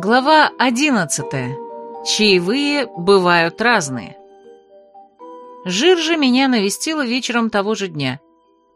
Глава одиннадцатая. Чаевые бывают разные. Жир же меня навестила вечером того же дня.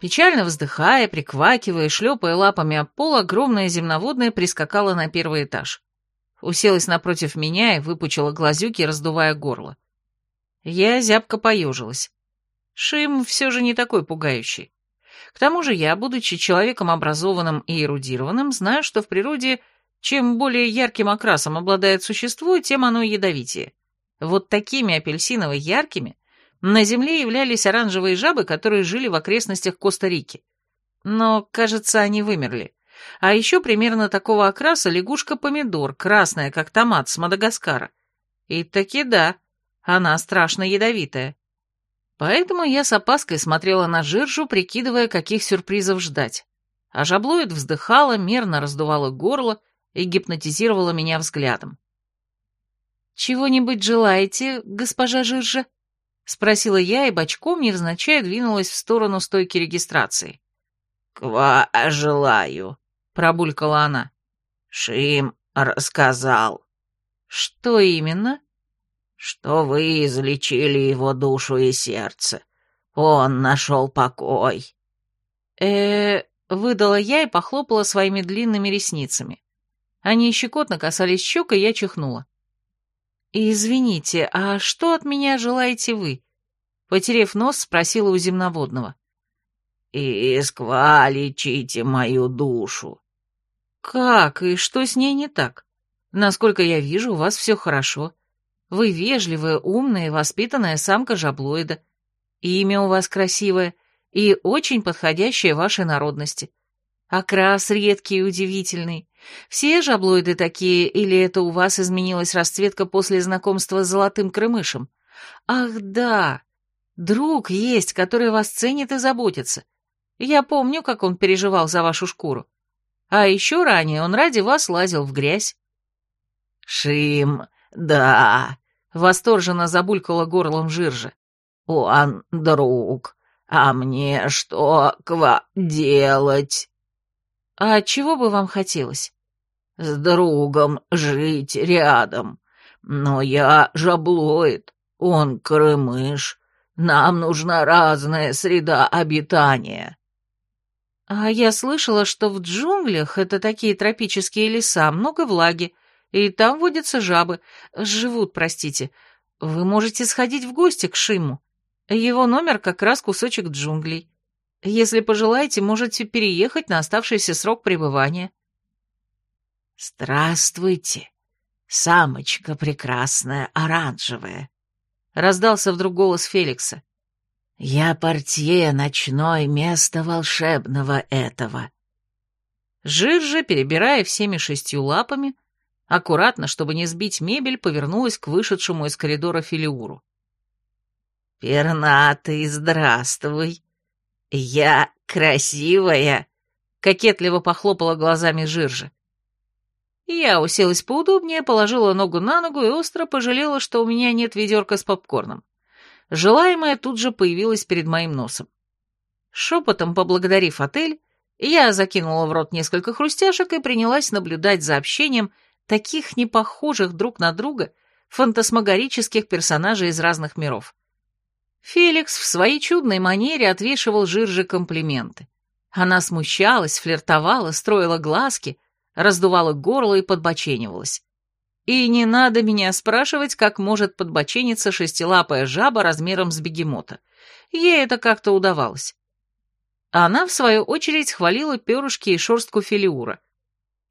Печально вздыхая, приквакивая, шлепая лапами об пол, огромная земноводная прискакала на первый этаж. Уселась напротив меня и выпучила глазюки, раздувая горло. Я зябко поежилась. Шим все же не такой пугающий. К тому же я, будучи человеком образованным и эрудированным, знаю, что в природе чем более ярким окрасом обладает существо, тем оно ядовитее. Вот такими апельсиново-яркими на Земле являлись оранжевые жабы, которые жили в окрестностях Коста-Рики. Но, кажется, они вымерли. А еще примерно такого окраса лягушка-помидор, красная, как томат с Мадагаскара. И таки да, она страшно ядовитая. Поэтому я с опаской смотрела на жиржу, прикидывая, каких сюрпризов ждать. А жаблоид вздыхала, мерно раздувала горло и гипнотизировала меня взглядом. «Чего-нибудь желаете, госпожа Жиржа?» — спросила я и бочком невзначай двинулась в сторону стойки регистрации. «Ква желаю», — пробулькала она. «Шим рассказал». «Что именно?» «Что вы излечили его душу и сердце. Он нашел покой». «Э-э...» выдала я и похлопала своими длинными ресницами. Они щекотно касались щек, и я чихнула. «Извините, а что от меня желаете вы?» Потерев нос, спросила у земноводного. «Исква лечите мою душу». «Как? И что с ней не так? Насколько я вижу, у вас все хорошо. Вы вежливая, умная и воспитанная самка жаблоида. Имя у вас красивое и очень подходящее вашей народности. Окрас редкий и удивительный. Все жаблоиды такие, или это у вас изменилась расцветка после знакомства с золотым крымышем? Ах, да, друг есть, который вас ценит и заботится. Я помню, как он переживал за вашу шкуру. А еще ранее он ради вас лазил в грязь. Шим, да, восторженно забулькала горлом жиржа. Он друг, а мне что ква делать? «А чего бы вам хотелось?» «С другом жить рядом. Но я жаблоид, он крымыш. Нам нужна разная среда обитания». «А я слышала, что в джунглях, это такие тропические леса, много влаги, и там водятся жабы, живут, простите. Вы можете сходить в гости к Шиму. Его номер как раз кусочек джунглей. Если пожелаете, можете переехать на оставшийся срок пребывания». «Здравствуйте, самочка прекрасная, оранжевая», — раздался вдруг голос Феликса. «Я портье ночной место волшебного этого». Жир же, перебирая всеми шестью лапами, аккуратно, чтобы не сбить мебель, повернулась к вышедшему из коридора Филиуру. «Пернатый, здравствуй!» «Я красивая!» — кокетливо похлопала глазами Жиржа. Я уселась поудобнее, положила ногу на ногу и остро пожалела, что у меня нет ведерка с попкорном. Желаемое тут же появилось перед моим носом. Шепотом поблагодарив отель, я закинула в рот несколько хрустяшек и принялась наблюдать за общением таких непохожих друг на друга фантасмагорических персонажей из разных миров. Феликс в своей чудной манере отвешивал Жирже комплименты. Она смущалась, флиртовала, строила глазки, раздувала горло и подбоченивалась. И не надо меня спрашивать, как может подбочениться шестилапая жаба размером с бегемота. Ей это как-то удавалось. Она, в свою очередь, хвалила перышки и шерстку Филиура.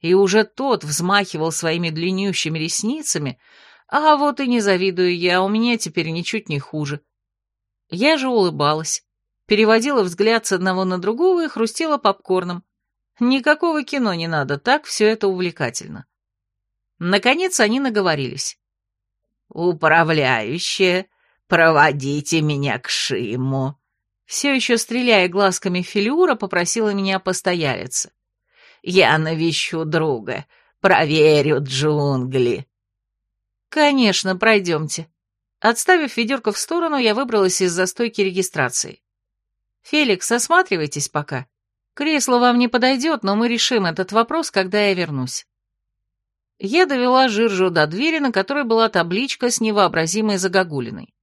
И уже тот взмахивал своими длиннющими ресницами, а вот и не завидую я, у меня теперь ничуть не хуже. Я же улыбалась, переводила взгляд с одного на другого и хрустела попкорном. Никакого кино не надо, так все это увлекательно. Наконец они наговорились. «Управляющая, проводите меня к Шиму», все еще стреляя глазками Филиура, попросила меня постоялиться. «Я навещу друга, проверю джунгли». «Конечно, пройдемте», Отставив ведерко в сторону, я выбралась из застойки регистрации. «Феликс, осматривайтесь пока. Кресло вам не подойдет, но мы решим этот вопрос, когда я вернусь». Я довела Жиржу до двери, на которой была табличка с невообразимой загогулиной.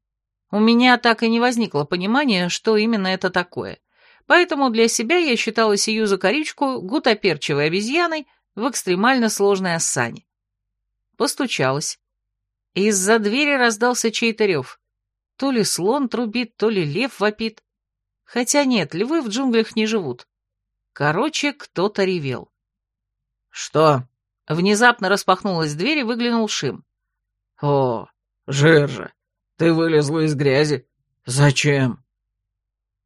У меня так и не возникло понимания, что именно это такое, поэтому для себя я считала сию закорючку гутоперчивой обезьяной в экстремально сложной осане. Постучалась. Из-за двери раздался чей-то рев. То ли слон трубит, то ли лев вопит. Хотя нет, львы в джунглях не живут. Короче, кто-то ревел. «Что?» Внезапно распахнулась дверь и выглянул Шим. «О, Жиржа, ты вылезла из грязи. Зачем?»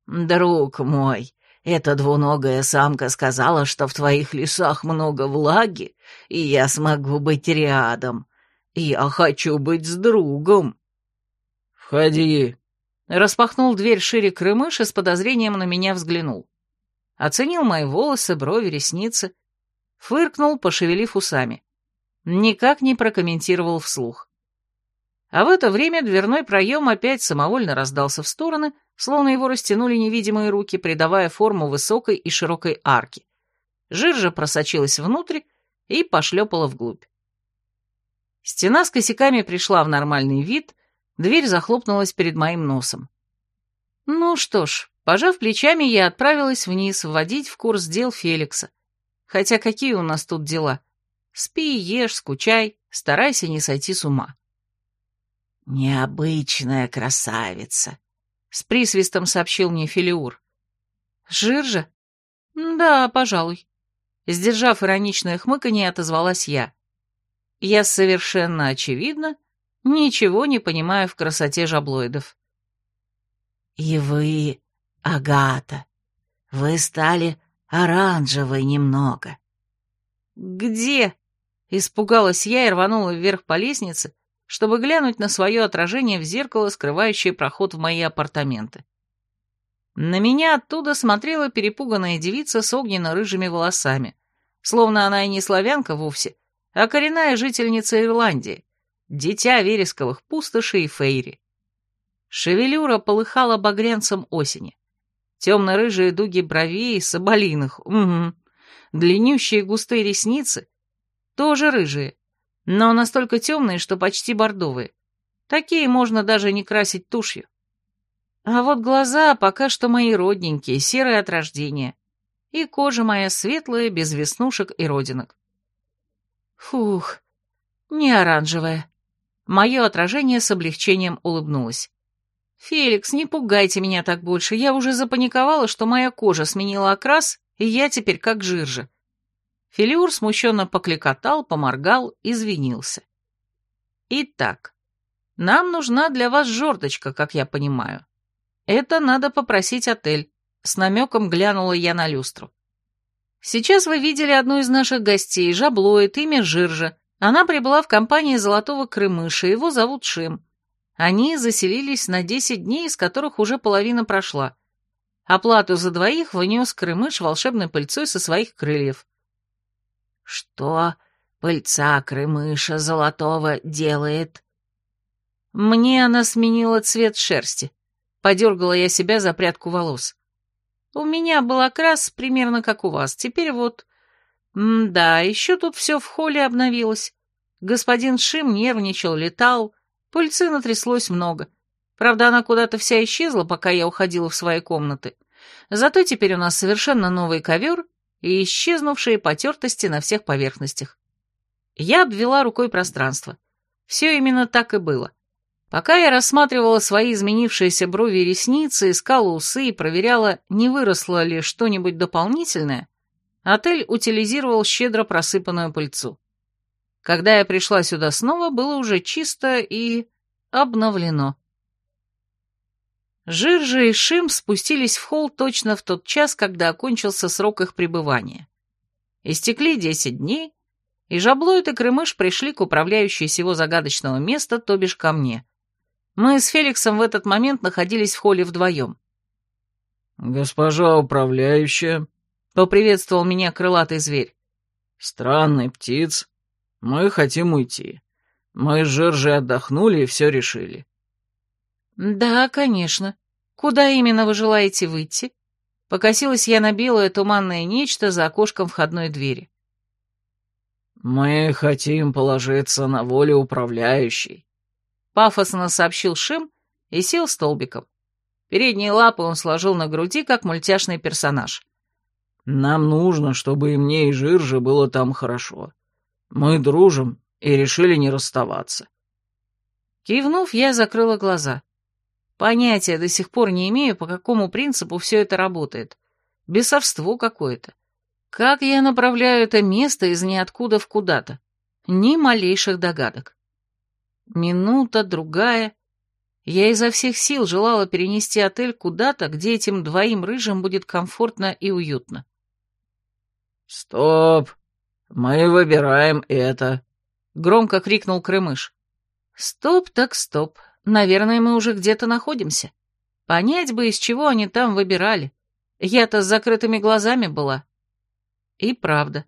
«Друг мой, эта двуногая самка сказала, что в твоих лесах много влаги, и я смогу быть рядом. Я хочу быть с другом». «Входи», Распахнул дверь шире крымыш и с подозрением на меня взглянул. Оценил мои волосы, брови, ресницы. Фыркнул, пошевелив усами. Никак не прокомментировал вслух. А в это время дверной проем опять самовольно раздался в стороны, словно его растянули невидимые руки, придавая форму высокой и широкой арки. Жиржа просочилась внутрь и пошлепала вглубь. Стена с косяками пришла в нормальный вид, Дверь захлопнулась перед моим носом. Ну что ж, пожав плечами, я отправилась вниз вводить в курс дел Феликса. Хотя какие у нас тут дела? Спи, ешь, скучай, старайся не сойти с ума. «Необычная красавица», — с присвистом сообщил мне Филиур. «Жир же?» «Да, пожалуй». Сдержав ироничное хмыканье, отозвалась я. Я совершенно очевидно ничего не понимаю в красоте жаблоидов. «И вы, Агата, вы стали оранжевой немного». «Где?» — испугалась я и рванула вверх по лестнице, чтобы глянуть на свое отражение в зеркало, скрывающее проход в мои апартаменты. На меня оттуда смотрела перепуганная девица с огненно-рыжими волосами, словно она и не славянка вовсе, а коренная жительница Ирландии, дитя вересковых пустошей и фейри. Шевелюра полыхала багрянцем осени. Темно-рыжие дуги бровей, соболиных, угу. Длиннющие густые ресницы, тоже рыжие, но настолько темные, что почти бордовые. Такие можно даже не красить тушью. А вот глаза пока что мои родненькие, серые от рождения. И кожа моя светлая, без веснушек и родинок. Фух, не оранжевая. Мое отражение с облегчением улыбнулось. «Феликс, не пугайте меня так больше. Я уже запаниковала, что моя кожа сменила окрас, и я теперь как жиржа». Филиур смущенно покликотал, поморгал, извинился. «Итак, нам нужна для вас жердочка, как я понимаю. Это надо попросить отель», — с намеком глянула я на люстру. «Сейчас вы видели одну из наших гостей, жаблоид, имя Жиржа. Она прибыла в компании Золотого Крымыша, его зовут Шим. Они заселились на 10 дней, из которых уже половина прошла. Оплату за двоих внес Крымыш волшебной пыльцой со своих крыльев. «Что пыльца Крымыша Золотого делает?» Мне она сменила цвет шерсти. Подергала я себя за прядку волос. У меня был окрас примерно как у вас, теперь вот да, еще тут все в холле обновилось. Господин Шим нервничал, летал, пыльцы натряслось много. Правда, она куда-то вся исчезла, пока я уходила в свои комнаты. Зато теперь у нас совершенно новый ковер и исчезнувшие потертости на всех поверхностях. Я обвела рукой пространство. Все именно так и было. Пока я рассматривала свои изменившиеся брови и ресницы, искала усы и проверяла, не выросло ли что-нибудь дополнительное, Отель утилизировал щедро просыпанную пыльцу. Когда я пришла сюда снова, было уже чисто и обновлено. Жиржи и Шим спустились в холл точно в тот час, когда окончился срок их пребывания. Истекли десять дней, и Жаблоид и Крымыш пришли к управляющей сего загадочного места, то бишь ко мне. Мы с Феликсом в этот момент находились в холле вдвоем. «Госпожа управляющая», — поприветствовал меня крылатый зверь. «Странный птиц. Мы хотим уйти. Мы с Жержей отдохнули и все решили». «Да, конечно. Куда именно вы желаете выйти?» Покосилась я на белое туманное нечто за окошком входной двери. «Мы хотим положиться на волю управляющей», — пафосно сообщил Шим и сел столбиком. Передние лапы он сложил на груди, как мультяшный персонаж. «Нам нужно, чтобы и мне, и Жирже было там хорошо. Мы дружим и решили не расставаться». Кивнув, я закрыла глаза. Понятия до сих пор не имею, по какому принципу все это работает. Бесовство какое-то. Как я направляю это место из ниоткуда в куда-то? Ни малейших догадок. Минута, другая. Я изо всех сил желала перенести отель куда-то, где этим двоим рыжим будет комфортно и уютно. «Стоп! Мы выбираем это!» — громко крикнул Крымыш. «Стоп так стоп. Наверное, мы уже где-то находимся. Понять бы, из чего они там выбирали. Я-то с закрытыми глазами была. И правда.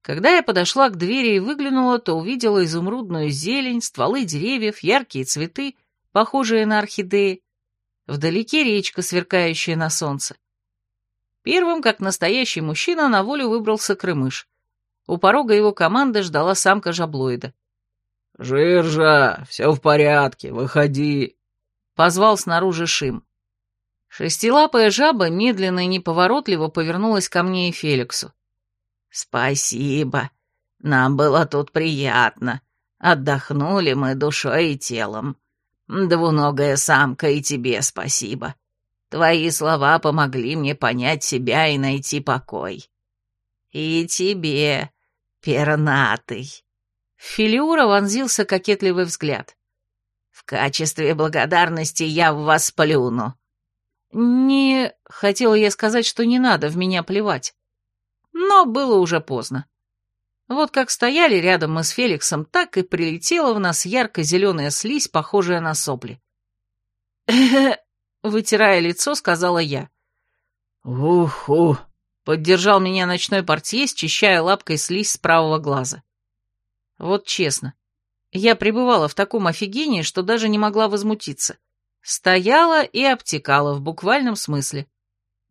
Когда я подошла к двери и выглянула, то увидела изумрудную зелень, стволы деревьев, яркие цветы, похожие на орхидеи. Вдалеке речка, сверкающая на солнце. Первым, как настоящий мужчина, на волю выбрался Крымыш. У порога его команды ждала самка жаблоида. «Жиржа, все в порядке, выходи!» — позвал снаружи Шим. Шестилапая жаба медленно и неповоротливо повернулась ко мне и Феликсу. «Спасибо. Нам было тут приятно. Отдохнули мы душой и телом. Двуногая самка и тебе спасибо. Твои слова помогли мне понять себя и найти покой. И тебе, пернатый». Филиура вонзился кокетливый взгляд. «В качестве благодарности я в вас плюну». «Не...» — хотела я сказать, что не надо в меня плевать но было уже поздно. Вот как стояли рядом мы с Феликсом, так и прилетела в нас ярко-зеленая слизь, похожая на сопли. вытирая лицо, сказала я. «Уху!» — поддержал меня ночной портье, счищая лапкой слизь с правого глаза. Вот честно, я пребывала в таком офигении, что даже не могла возмутиться. Стояла и обтекала в буквальном смысле.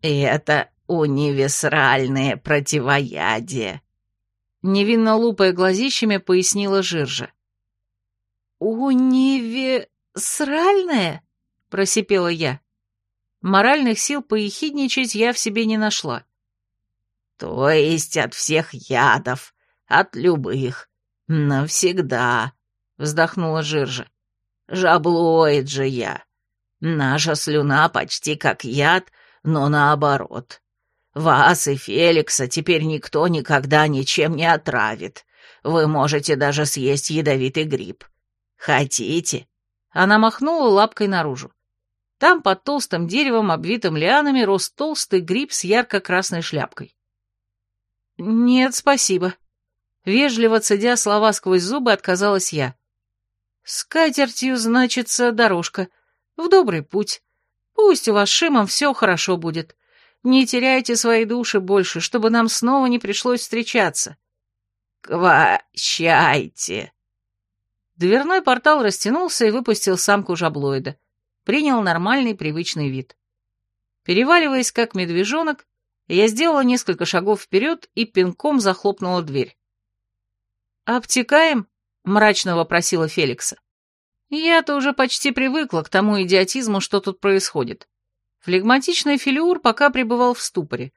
«И это универсальное противоядие», — невинно лупая глазищами пояснила Жиржа. «Универсальное?» — просипела я. Моральных сил поехидничать я в себе не нашла. «То есть от всех ядов, от любых, навсегда», — вздохнула Жиржа. «Жаблоид же я. Наша слюна почти как яд, но наоборот. Вас и Феликса теперь никто никогда ничем не отравит. Вы можете даже съесть ядовитый гриб. Хотите?» Она махнула лапкой наружу. Там под толстым деревом, обвитым лианами, рос толстый гриб с ярко-красной шляпкой. «Нет, спасибо». Вежливо цедя слова сквозь зубы, отказалась я. «С катертью, значится, дорожка. В добрый путь. Пусть у вас с Шимом все хорошо будет. Не теряйте свои души больше, чтобы нам снова не пришлось встречаться. Кващайте. Дверной портал растянулся и выпустил самку жаблоида. Принял нормальный привычный вид. Переваливаясь как медвежонок, я сделала несколько шагов вперед и пинком захлопнула дверь. «Обтекаем?» — мрачно вопросила Феликса. Я-то уже почти привыкла к тому идиотизму, что тут происходит. Флегматичный Филиур пока пребывал в ступоре.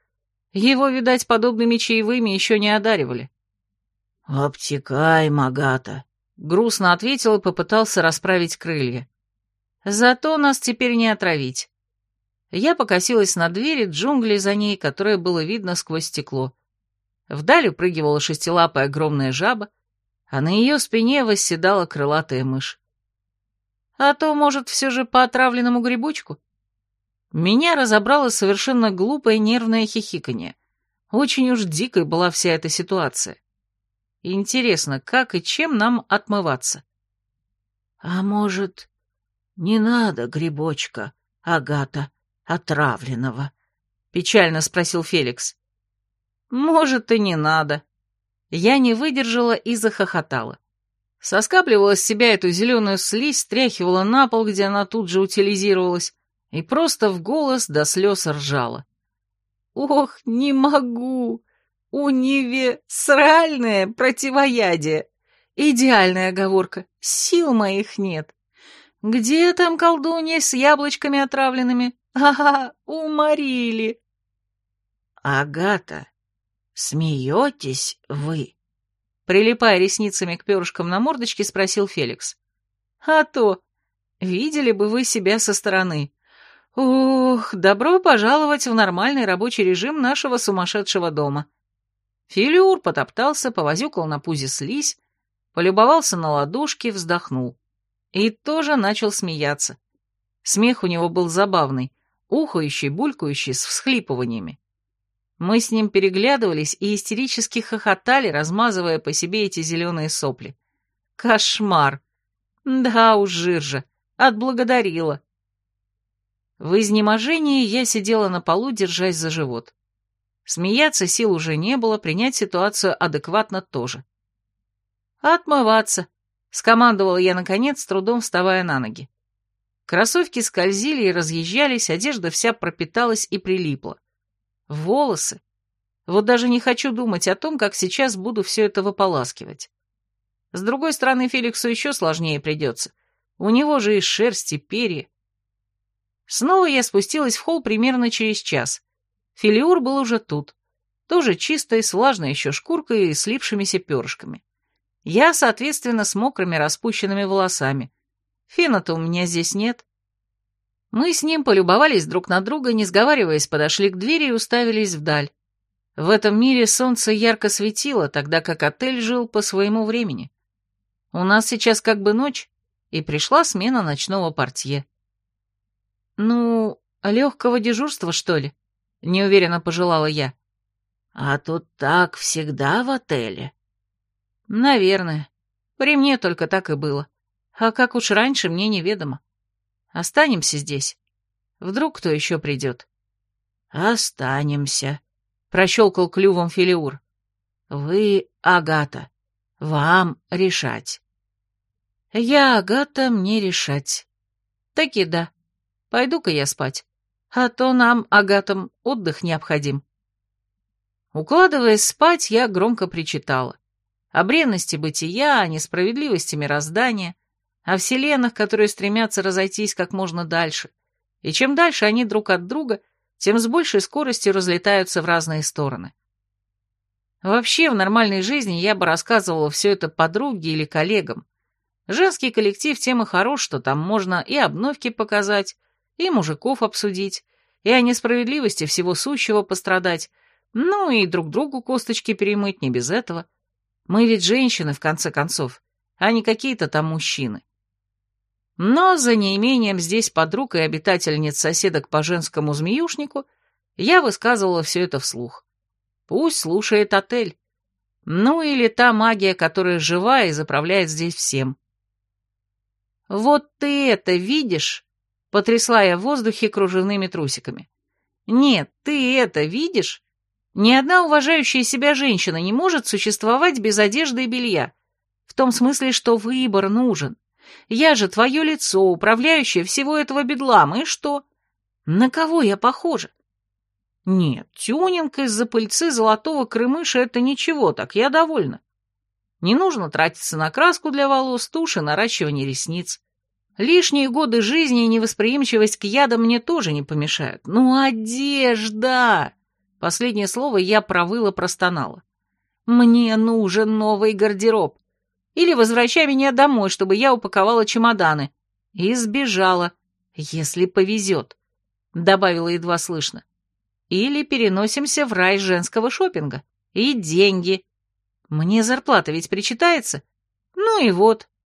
Его, видать, подобными чаевыми еще не одаривали. «Обтекай, Магата», — грустно ответил и попытался расправить крылья. «Зато нас теперь не отравить». Я покосилась на двери джунглей за ней, которое было видно сквозь стекло. Вдаль упрыгивала шестилапая огромная жаба, а на ее спине восседала крылатая мышь. А то, может, все же по отравленному грибочку? Меня разобрало совершенно глупое нервное хихиканье. Очень уж дикой была вся эта ситуация. Интересно, как и чем нам отмываться? А может, не надо грибочка, Агата, отравленного? Печально спросил Феликс. Может, и не надо. Я не выдержала и захохотала. Соскабливала с себя эту зеленую слизь, стряхивала на пол, где она тут же утилизировалась, и просто в голос до слез ржала. «Ох, не могу! универсальное противоядие. Идеальная оговорка. Сил моих нет. Где там колдунья с яблочками отравленными? Ага, уморили. Агата, смеетесь вы? Прилипая ресницами к перышкам на мордочке, спросил Феликс. А то, видели бы вы себя со стороны. Ух, добро пожаловать в нормальный рабочий режим нашего сумасшедшего дома. Филиур потоптался, повозюкал на пузе слизь, полюбовался на ладошки, вздохнул. И тоже начал смеяться. Смех у него был забавный, ухающий, булькающий, с всхлипываниями. Мы с ним переглядывались и истерически хохотали, размазывая по себе эти зеленые сопли. Кошмар! Да уж, жиржа, отблагодарила. В изнеможении я сидела на полу, держась за живот. Смеяться сил уже не было, принять ситуацию адекватно тоже. «Отмываться», — скомандовала я, наконец, с трудом вставая на ноги. Кроссовки скользили и разъезжались, одежда вся пропиталась и прилипла. Волосы. Вот даже не хочу думать о том, как сейчас буду все это выполаскивать. С другой стороны, Феликсу еще сложнее придется. У него же и шерсть, и перья. Снова я спустилась в холл примерно через час. Филиур был уже тут. Тоже чистой, с влажной еще шкуркой и слипшимися перышками. Я, соответственно, с мокрыми распущенными волосами. Фена-то у меня здесь нет. Мы с ним полюбовались друг на друга, не сговариваясь, подошли к двери и уставились вдаль. В этом мире солнце ярко светило, тогда как отель жил по своему времени. У нас сейчас как бы ночь, и пришла смена ночного портье. «Ну, легкого дежурства, что ли?» — неуверенно пожелала я. «А тут так всегда в отеле?» «Наверное. При мне только так и было. А как уж раньше, мне неведомо. Останемся здесь. Вдруг кто еще придет?» «Останемся», — прощелкал клювом Филиур. «Вы, Агата, вам решать». «Я, Агата, мне решать». «Таки да. Пойду-ка я спать. А то нам, Агатам, отдых необходим. Укладываясь спать, я громко причитала. О бренности бытия, о несправедливости мироздания, о вселенных, которые стремятся разойтись как можно дальше. И чем дальше они друг от друга, тем с большей скоростью разлетаются в разные стороны. Вообще, в нормальной жизни я бы рассказывала все это подруге или коллегам. Женский коллектив тем и хорош, что там можно и обновки показать, и мужиков обсудить, и о несправедливости всего сущего пострадать, ну и друг другу косточки перемыть не без этого. Мы ведь женщины, в конце концов, а не какие-то там мужчины. Но за неимением здесь подруг и обитательниц соседок по женскому змеюшнику я высказывала все это вслух. Пусть слушает отель. Ну или та магия, которая жива и заправляет здесь всем. «Вот ты это видишь?» Потрясла я в воздухе кружевными трусиками. «Нет, ты это видишь? Ни одна уважающая себя женщина не может существовать без одежды и белья. В том смысле, что выбор нужен. Я же твое лицо, управляющее всего этого бедлама, и что? На кого я похожа? Нет, тюнинг из-за пыльцы золотого крымыша — это ничего, так я довольна. Не нужно тратиться на краску для волос, тушь и наращивание ресниц. Лишние годы жизни и невосприимчивость к ядам мне тоже не помешают. Ну, одежда! Последнее слово я провыла, простонала. Мне нужен новый гардероб. Или возвращай меня домой, чтобы я упаковала чемоданы. И сбежала, если повезет, добавила едва слышно. Или переносимся в рай женского шопинга. И деньги. Мне зарплата ведь причитается. Ну и вот,